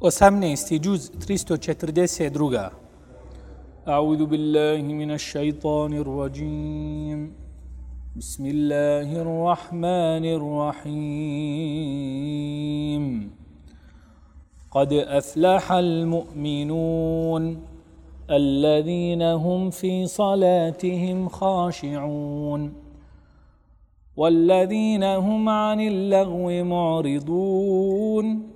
18. جزء 342 أعوذ بالله من الشيطان الرجيم بسم الله الرحمن الرحيم قد أفلح المؤمنون الذين هم في صلاتهم خاشعون والذين هم عن اللغو معرضون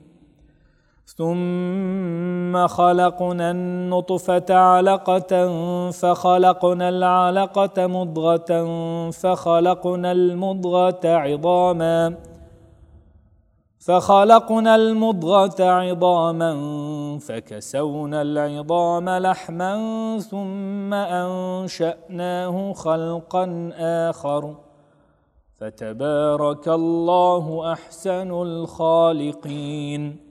ثم خلقنا النطفة علقة فخلقنا العلقة مضغة فخلقنا المضغة عظاما فخلقنا المضغة عظاما فكسونا العظام لحما ثم أنشأناه خلقا آخر فتبارك الله أحسن الخالقين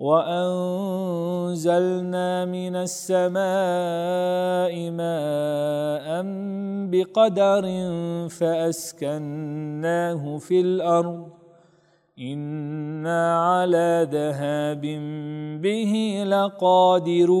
وأنزلنا من السماء ماء بقدر فأسكناه في الأرض. إنا على ذهاب به لقادرون.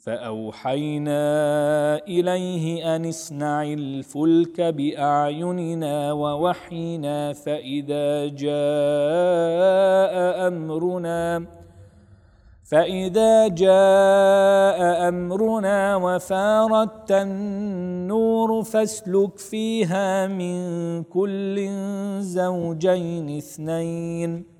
فأوحينا إليه أن اصنع الفلك بأعيننا ووحينا فإذا جاء أمرنا فإذا جاء أمرنا وفارت النور فاسلك فيها من كل زوجين اثنين.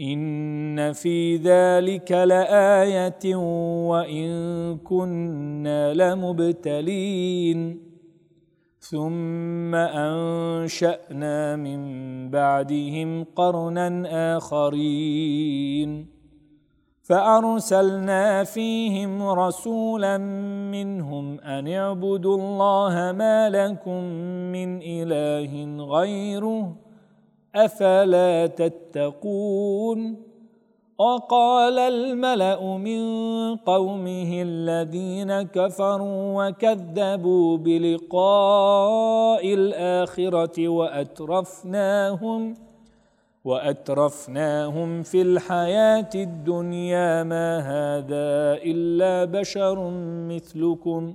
ان في ذلك لايه وان كنا لمبتلين ثم انشانا من بعدهم قرنا اخرين فارسلنا فيهم رسولا منهم ان اعبدوا الله ما لكم من اله غيره أفلا تتقون؟ وقال الملأ من قومه الذين كفروا وكذبوا بلقاء الآخرة وأترفناهم وأترفناهم في الحياة الدنيا ما هذا إلا بشر مثلكم.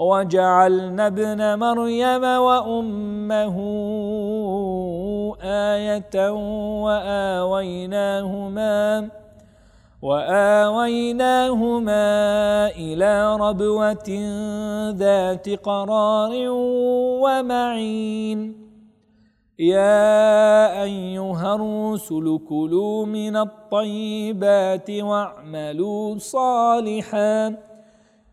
وجعلنا ابن مريم وأمه آية وآويناهما وآويناهما إلى ربوة ذات قرار ومعين. يا أيها الرسل كلوا من الطيبات واعملوا صالحا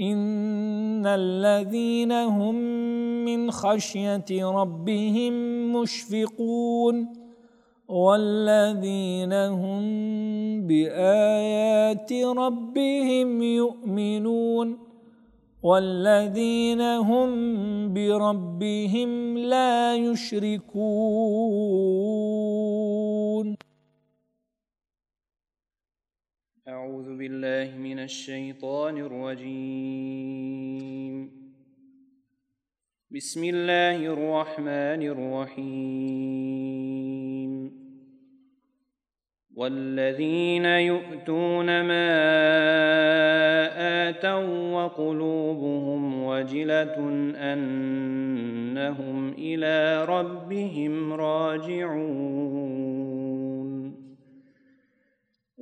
ان الذين هم من خشيه ربهم مشفقون والذين هم بايات ربهم يؤمنون والذين هم بربهم لا يشركون بالله من الشيطان الرجيم. بسم الله الرحمن الرحيم. والذين يؤتون ما آتوا وقلوبهم وجلة أنهم إلى ربهم راجعون.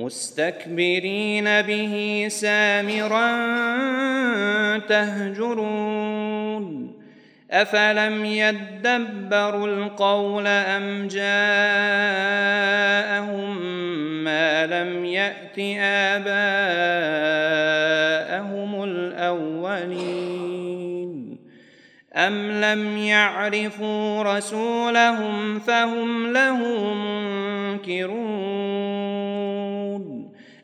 مستكبرين به سامرا تهجرون. أفلم يدبروا القول أم جاءهم ما لم يأت آباءهم الأولين؟ أم لم يعرفوا رسولهم فهم له منكرون؟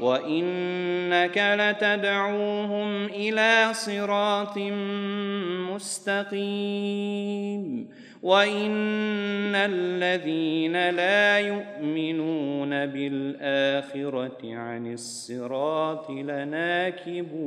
وانك لتدعوهم إلى صراط مستقيم وان الذين لا يؤمنون بالاخره عن الصراط لناكبون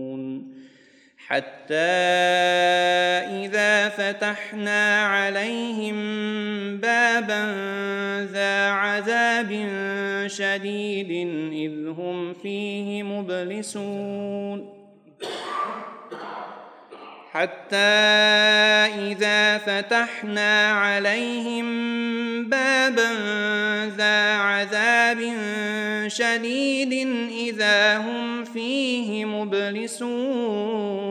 حتى إذا فتحنا عليهم بابا ذا عذاب شديد إذ هم فيه مبلسون. حتى إذا فتحنا عليهم بابا ذا عذاب شديد إذا هم فيه مبلسون.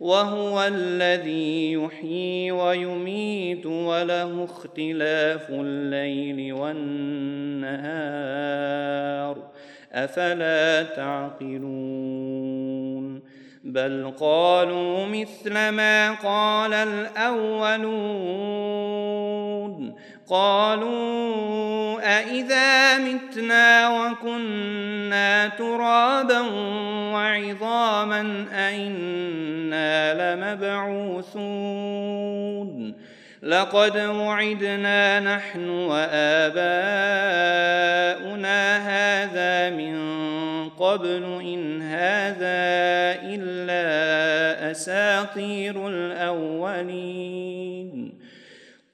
وهو الذي يحيي ويميت وله اختلاف الليل والنهار. أفلا تعقلون؟ بل قالوا مثل ما قال الأولون. قالوا أإذا متنا وكنا ترابا وعظاما أئنا لمبعوثون لقد وعدنا نحن وآباؤنا هذا من قبل إن هذا إلا أساطير الأولين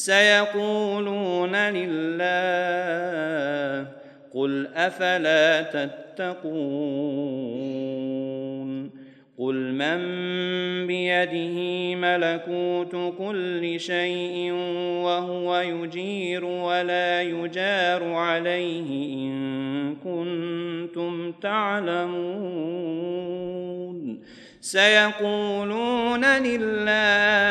سيقولون لله قل أفلا تتقون قل من بيده ملكوت كل شيء وهو يجير ولا يجار عليه إن كنتم تعلمون سيقولون لله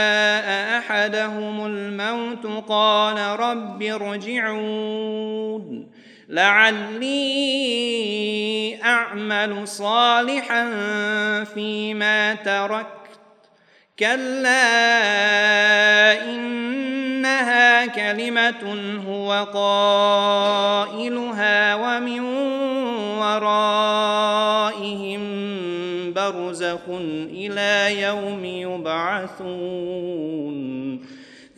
قال رب ارجعون. لعلي أعمل صالحا فيما تركت. كلا إنها كلمة هو قائلها ومن ورائهم برزخ إلى يوم يبعثون.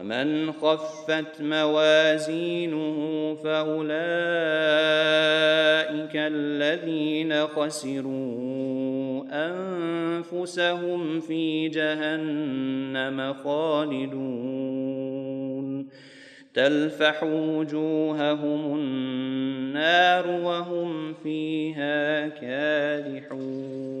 ومن خفت موازينه فأولئك الذين خسروا أنفسهم في جهنم خالدون. تلفح وجوههم النار وهم فيها كالحون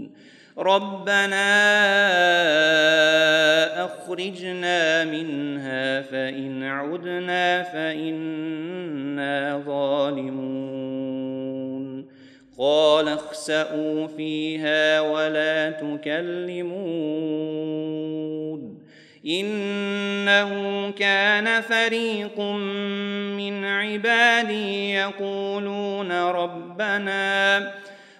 ربنا أخرجنا منها فإن عدنا فإنا ظالمون. قال اخسئوا فيها ولا تكلمون. إنه كان فريق من عبادي يقولون ربنا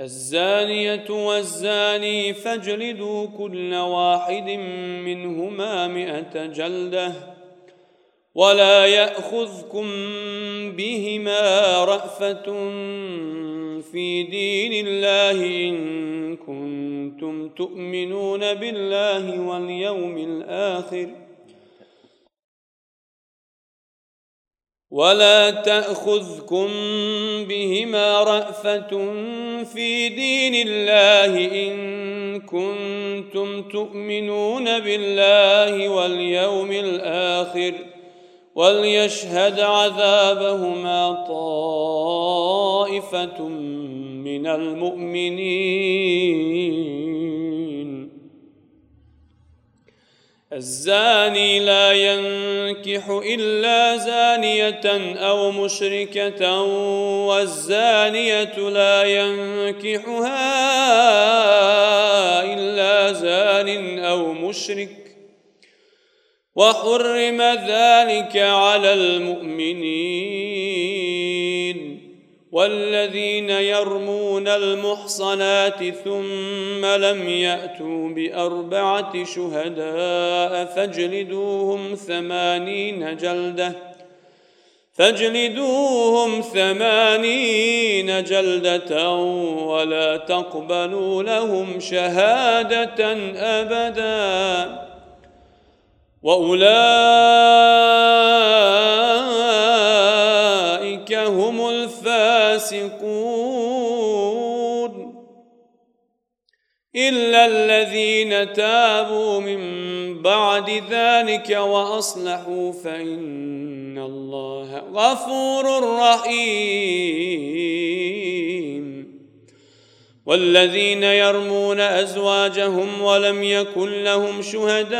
الزانية والزاني فاجلدوا كل واحد منهما مئة جلدة ولا يأخذكم بهما رأفة في دين الله إن كنتم تؤمنون بالله واليوم الآخر ولا تاخذكم بهما رافه في دين الله ان كنتم تؤمنون بالله واليوم الآخر وليشهد عذابهما طائفة من المؤمنين الزاني لا ينكح إلا زانية أو مشركة والزانية لا ينكحها إلا زان أو مشرك. وحرم ذلك على المؤمنين. والذين يرمون المحصنات ثم لم يأتوا بأربعة شهداء فاجلدوهم ثمانين جلدة فاجلدوهم ثمانين جلدة ولا تقبلوا لهم شهادة أبداً وأولئك تابوا من بعد ذلك وأصلحوا فإن الله غفور رحيم. والذين يرمون أزواجهم ولم يكن لهم شهداء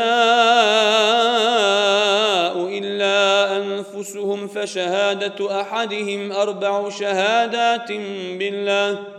إلا أنفسهم فشهادة أحدهم أربع شهادات بالله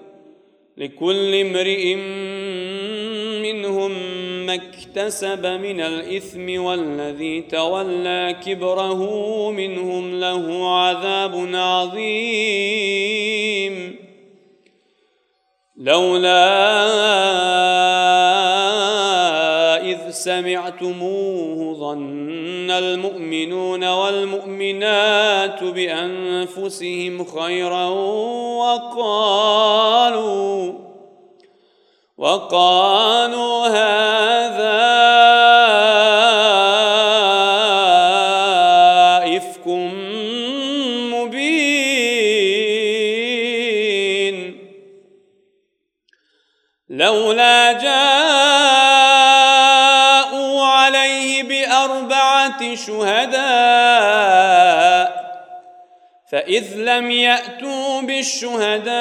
لكل امرئ منهم ما اكتسب من الإثم والذي تولى كبره منهم له عذاب عظيم. لولا سمعتموه ظن المؤمنون والمؤمنات بأنفسهم خيرا وقالوا وقالوا هذا عليه بأربعة شهداء فإذ لم يأتوا بالشهداء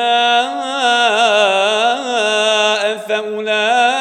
فأولئك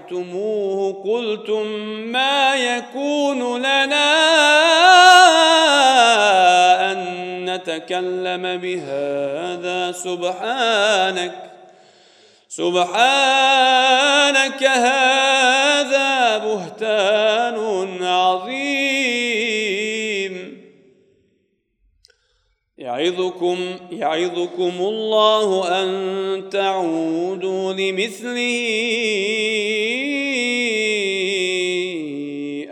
سمعتموه قلتم ما يكون لنا أن نتكلم بهذا سبحانك سبحانك هذا بهتان عظيم. يعظكم يعظكم الله أن تعودوا لمثله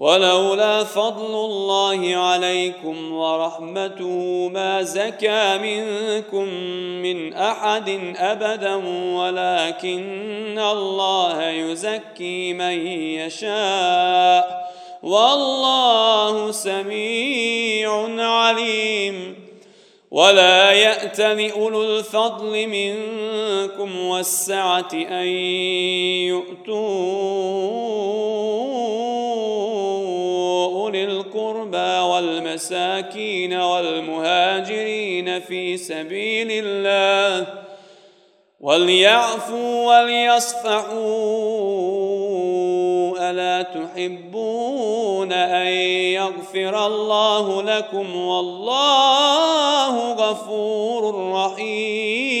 ولولا فضل الله عليكم ورحمته ما زكى منكم من أحد أبدا ولكن الله يزكي من يشاء. والله سميع عليم. ولا يات لاولو الفضل منكم والسعة أن يؤتوا والمساكين والمهاجرين في سبيل الله وليعفوا وليصفحوا ألا تحبون أن يغفر الله لكم والله غفور رحيم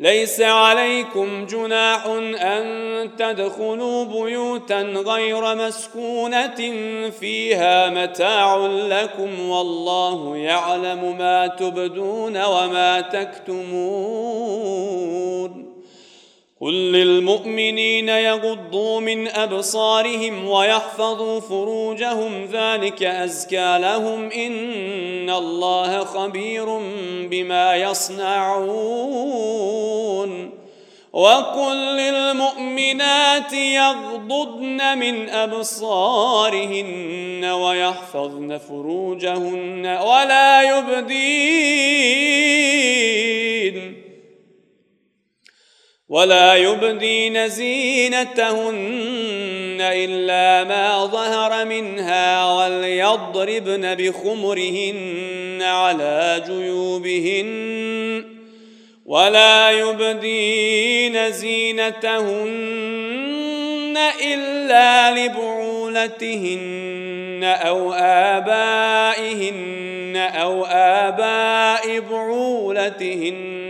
ليس عليكم جناح أن تدخلوا بيوتا غير مسكونة فيها متاع لكم والله يعلم ما تبدون وما تكتمون. قل للمؤمنين يغضوا من ابصارهم ويحفظوا فروجهم ذلك ازكى لهم ان الله خبير بما يصنعون وقل للمؤمنات يغضضن من ابصارهن ويحفظن فروجهن ولا يبدين ولا يبدين زينتهن إلا ما ظهر منها وليضربن بخمرهن على جيوبهن. ولا يبدين زينتهن إلا لبعولتهن أو آبائهن أو آباء بعولتهن.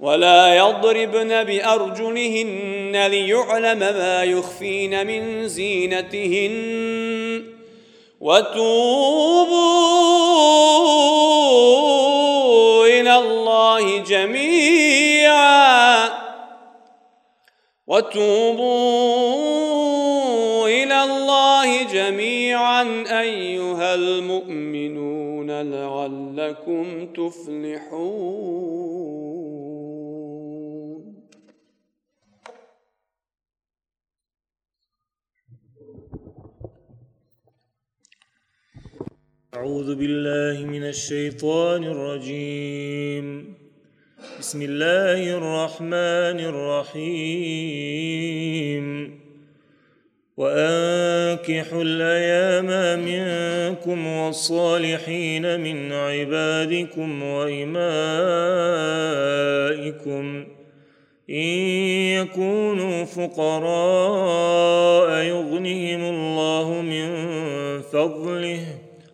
ولا يضربن بأرجلهن ليعلم ما يخفين من زينتهن. وتوبوا إلى الله جميعا. وتوبوا إلى الله جميعا أيها المؤمنون لعلكم تفلحون. أعوذ بالله من الشيطان الرجيم. بسم الله الرحمن الرحيم. وأنكحوا الأيام منكم والصالحين من عبادكم وإمائكم ۖ. إن يكونوا فقراء يغنهم الله من فضله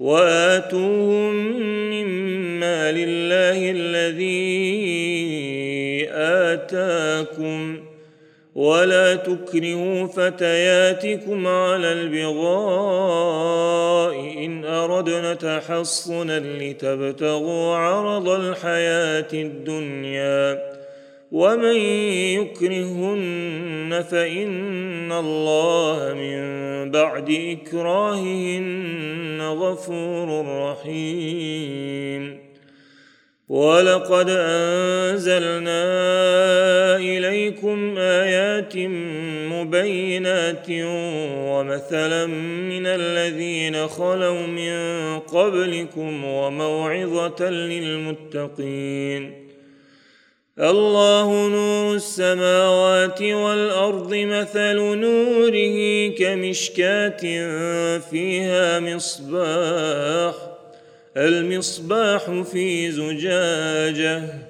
وآتوهم مما لله الذي آتاكم ولا تكرهوا فتياتكم على البغاء إن أردنا تحصنا لتبتغوا عرض الحياة الدنيا. ومن يكرهن فان الله من بعد اكراههن غفور رحيم. ولقد انزلنا اليكم ايات مبينات ومثلا من الذين خلوا من قبلكم وموعظه للمتقين. الله نور السماوات والأرض مثل نوره كمشكاة فيها مصباح المصباح في زجاجة.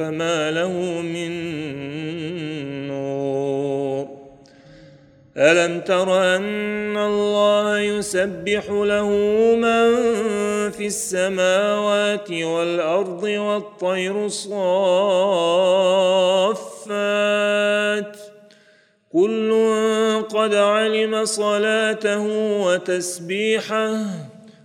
فما له من نور. ألم تر أن الله يسبح له من في السماوات والأرض والطير صافات؟ كل قد علم صلاته وتسبيحه.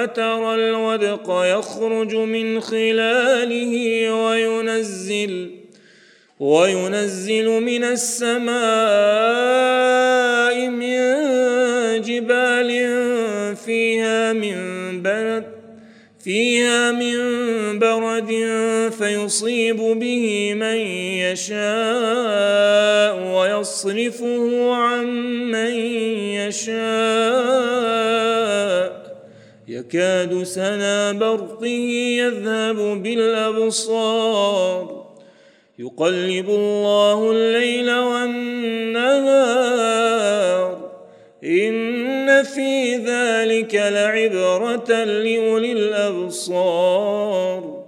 فترى الودق يخرج من خلاله وينزل وينزل من السماء من جبال فيها من برد فيها من برد فيصيب به من يشاء ويصرفه عن من يشاء. يكاد سنا برقه يذهب بالأبصار. يقلب الله الليل والنهار. إن في ذلك لعبرة لأولي الأبصار.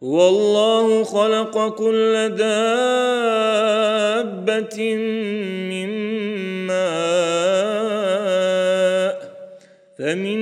والله خلق كل دابة من ماء. فمنهم من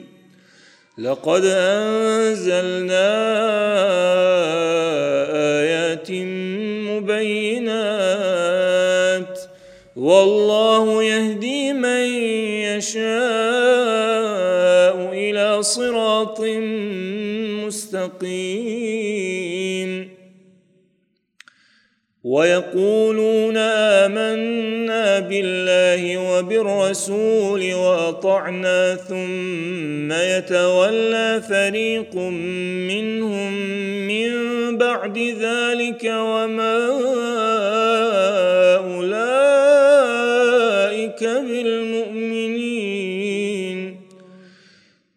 لقد أنزلنا آيات مبينات. والله يهدي من يشاء إلى صراط مستقيم. ويقولون آمنا بالله وبالرسول وأطعنا ثم يتولى فريق منهم من بعد ذلك وما أولئك بالمؤمنين.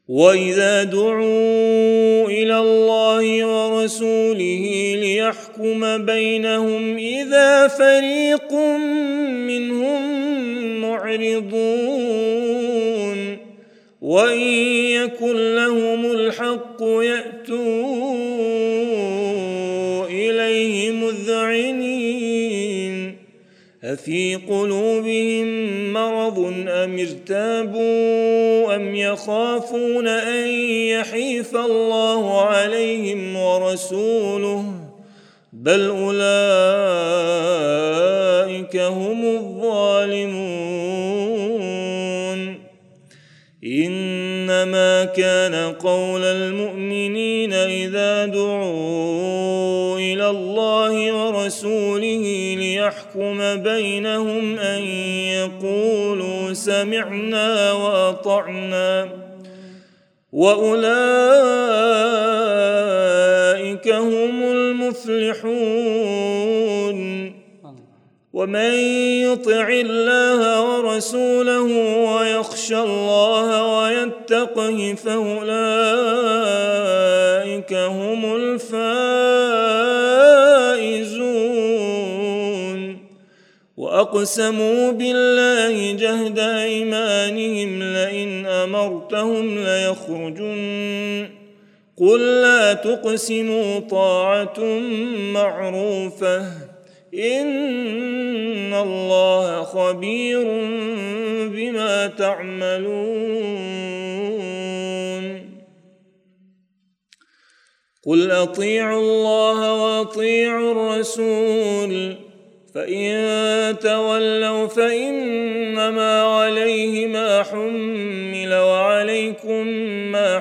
وإذا دعوا إلى الله ورسوله ليحكم بينهم إذا فريق منهم معرضون وإن يكن لهم الحق يأتوا إليه مذعنين أفي قلوبهم مرض أم ارتابوا أم يخافون أن يحيف الله عليهم ورسوله بل اولئك هم الظالمون. انما كان قول المؤمنين اذا دعوا إلى الله ورسوله ليحكم بينهم ان يقولوا سمعنا واطعنا. واولئك هم المفلحون ومن يطع الله ورسوله ويخشى الله ويتقه فأولئك هم الفائزون. وأقسموا بالله جهد أيمانهم لئن أمرتهم ليخرجن. قل لا تقسموا طاعة معروفة. إن الله خبير بما تعملون. قل أطيعوا الله وأطيعوا الرسول. فإن تولوا فإنما عليه ما حمل وعليكم ما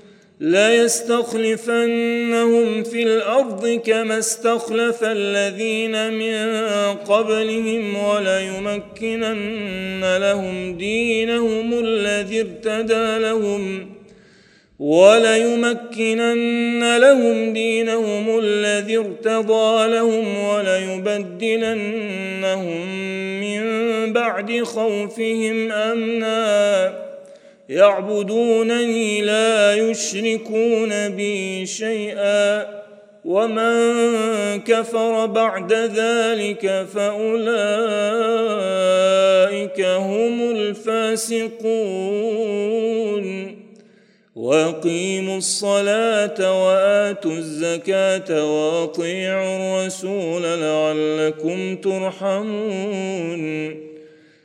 ليستخلفنهم في الأرض كما استخلف الذين من قبلهم وليمكنن لهم دينهم الذي ارتدى لهم وليمكنن لهم دينهم الذي ارتضى لهم وليبدلنهم من بعد خوفهم أمنا يعبدونني لا يشركون بي شيئا ومن كفر بعد ذلك فأولئك هم الفاسقون. وأقيموا الصلاة وآتوا الزكاة وأطيعوا الرسول لعلكم ترحمون.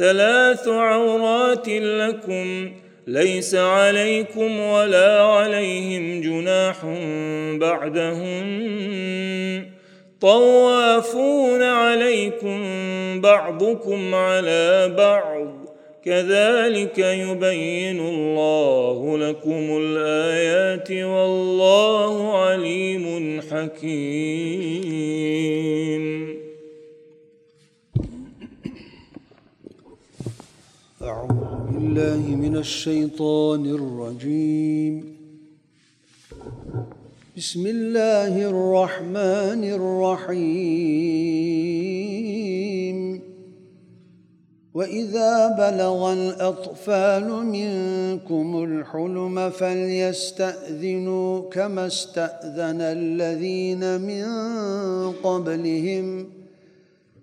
ثلاث عورات لكم ليس عليكم ولا عليهم جناح بعدهم طوافون عليكم بعضكم على بعض. كذلك يبين الله لكم الآيات والله عليم حكيم أعوذ بالله من الشيطان الرجيم. بسم الله الرحمن الرحيم. وإذا بلغ الأطفال منكم الحلم فليستأذنوا كما استأذن الذين من قبلهم ۖ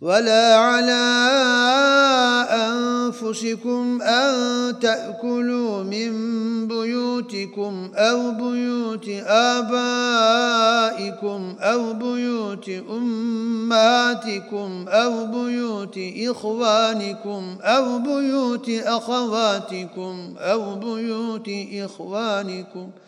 ولا على أنفسكم أن تأكلوا من بيوتكم أو بيوت آبائكم أو بيوت امهاتكم أو بيوت إخوانكم أو بيوت أخواتكم أو بيوت إخوانكم أو بيوت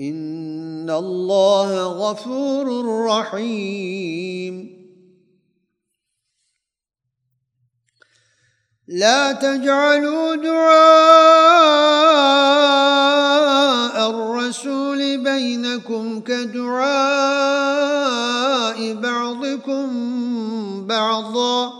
إن الله غفور رحيم. لا تجعلوا دعاء الرسول بينكم كدعاء بعضكم بعضا.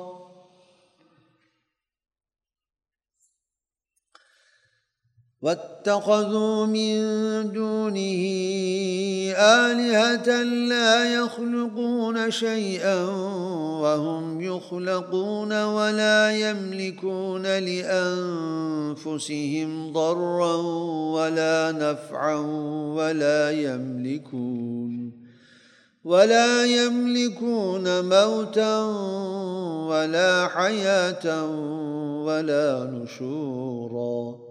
واتخذوا من دونه آلهة لا يخلقون شيئا وهم يخلقون ولا يملكون لأنفسهم ضرا ولا نفعا ولا يملكون ولا يملكون موتا ولا حياة ولا نشورا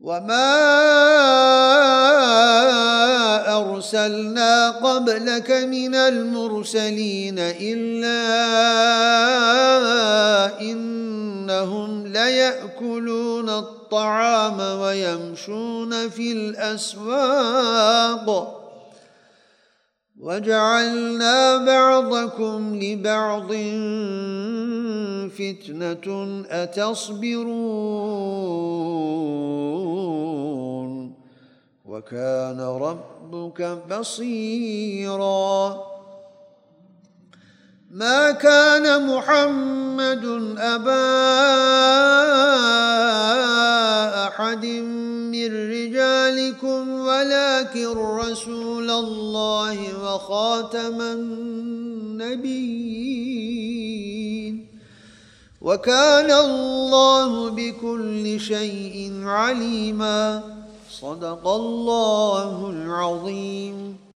وما ارسلنا قبلك من المرسلين الا انهم لياكلون الطعام ويمشون في الاسواق وجعلنا بعضكم لبعض فتنة أتصبرون وكان ربك بصيرا. ما كان محمد أبا أحد من رجالكم ولكن رسول الله وخاتم النبيين وكان الله بكل شيء عليما صدق الله العظيم